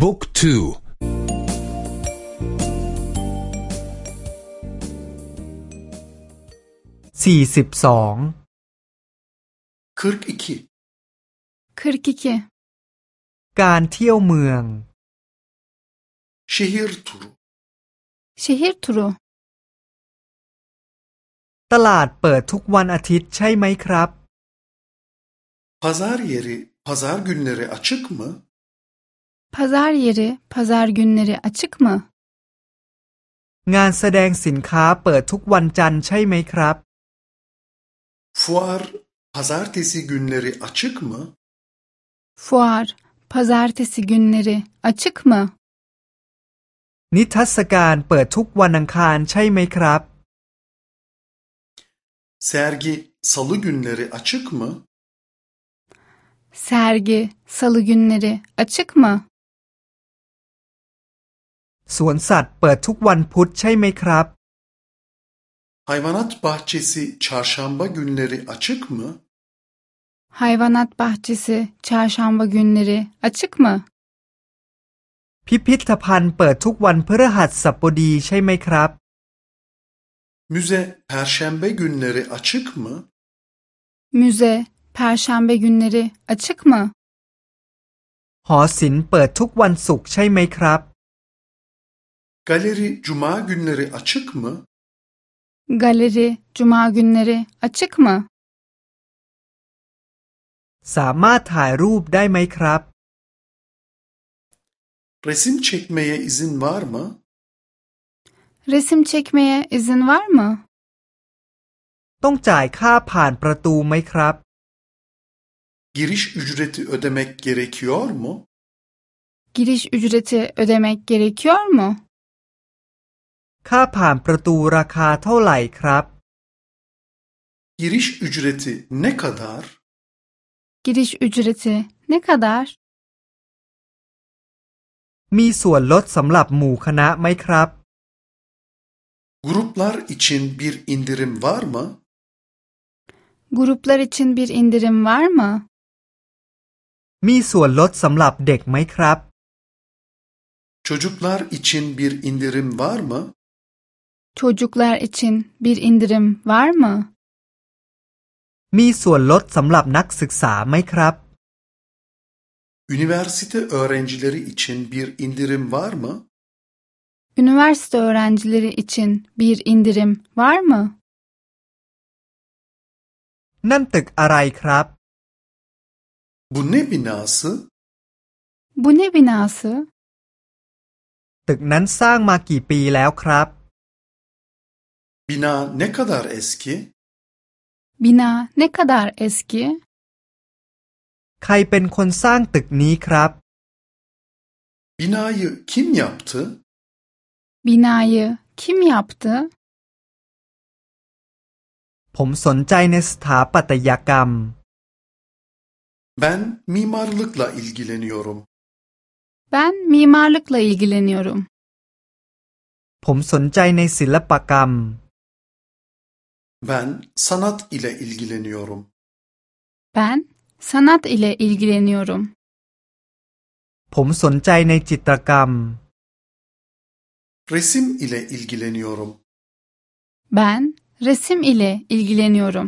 บุ๊กทูสี่สิบสอง42 42การเที่ยวเมือง şehir turu Şehir turu ตลาดเปิดทุกวันอาทิตย์ใช่ไหมครับ pazar yeri pazar günleri açık mı Pazar yeri pazar günleri açık mı งานแสดงสินค้าเปิดทุกวันจันทร์ใช่ไหมครับ fuar pazartesi günleri açık mı Fuar pazartesi günleri açık mı นิทรรศการเปิดทุกวันอังคารใช่ไหมครับ sergi salı günleri açık mı Sergi salı günleri açık mı สวนสัตว์เปิดทุกวันพุธใช่ไหมครับ hayvanat bahçesi çarşamba günleri açık mı Hayvanat bahçesi çarşamba günleri açık mı พิพิธภัณฑ์เปิดทุกวันพฤหัสบดีใช่ไหมครับ müze perşembe günleri açık mı Müze perşembe günleri açık mı หอศิลป์เปิดทุกวันศุกร์ใช่ไหมครับ galeri cuma günleri açık mı Galeri cuma günleri açık mı สามารถถ่ายรูปได้ไหมครับ resim çekmeye izin var mı Resim çekmeye izin var mı ต้องจ่ายค่าผ่านประตูไหมครับ giriş ücreti ödemek gerekiyor mu Giriş ücreti ödemek gerekiyor mu ค่าผ่านประตูราคาเท่าไหร่ครับ giriş ücreti ne kadar Giriş ücreti ne kadar มีส่วนลดสำหรับหมู่คณะไหมครับ gruplar için bir indirim var mı Gruplar için bir indirim var mı มีส่วนลดสำหรับเด็กไหมครับ Çocuklar için bir indirim var mı? Çocuklar için bir indirim var mı มีส่วนลดสำหรับนักศึกษาไหมครับ Üniversite öğrencileri için bir indirim var mı? Üniversite öğrencileri için bir indirim var mı นั่นตึกอะไรครับ Bu ne binası? Bu ne binası ตึกนั้นสร้างมากี่ปีแล้วครับ Bina ne kadar eski? Bina ne kadar eski ใครเป็นคนสร้างตึกนี้ครับ Binayı kim yaptı? Binayı kim yaptı ผมสนใจในสถาปัตยกรรม Ben mimarlıkla ilgileniyorum. Ben mimarlıkla ilgileniyorum ผมสนใจในศิลปกรรม Ben sanat ile ilgileniyorum. Ben sanat ile ilgileniyorum ผมสนใจในจิตรกรรม Resim ile ilgileniyorum. Ben resim ile ilgileniyorum